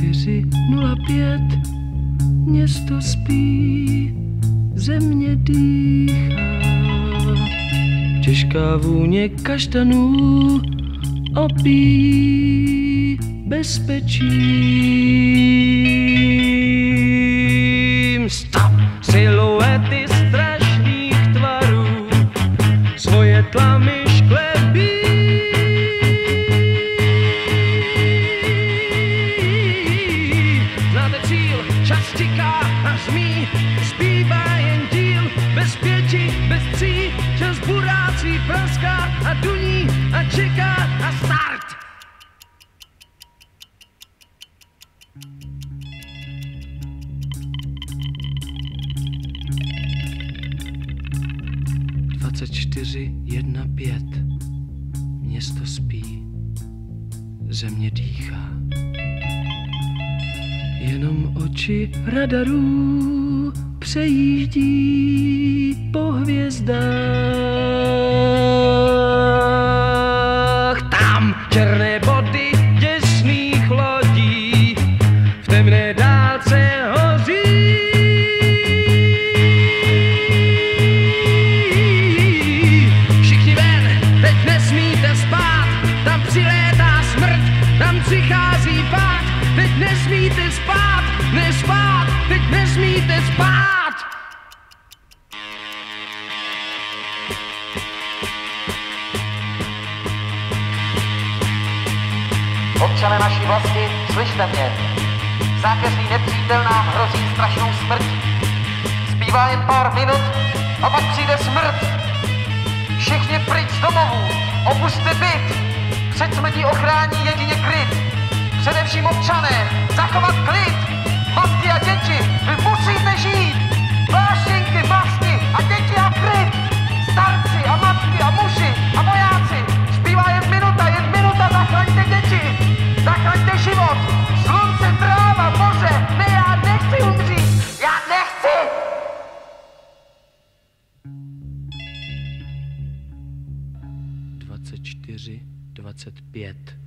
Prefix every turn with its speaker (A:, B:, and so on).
A: 405 Město spí, země dýchá. Těžká vůně kaštanů opí bezpečím Stop! Siluety strašných tvarů svoje tlamy praská a duní a čeká a start. Čtyři, jedna, pět. Město spí, země dýchá. Jenom oči radarů přejíždí po hvězdách. Nesmíte spát, nespát, teď nesmíte spát.
B: Občané naší vlasti, slyšte mě. Zákeřný nepřítel nám hrozí strašnou smrt. Zbývá jen pár minut a pak přijde smrt. Všichni pryč domovů, opuste byt. Před smrtí ochrání jedině kryt. Především občané, zachovat klid. Matky a děti, vy musíte žít. Vášenky, masky a děti a kryt. Starci a matky a muži a vojáci. Zbývá jen minuta, jen minuta, zachraňte děti. Zachraňte život. Slunce, tráva, moře. Ne, já nechci umřít. Já nechci.
A: Dvacet čtyři, dvacet pět.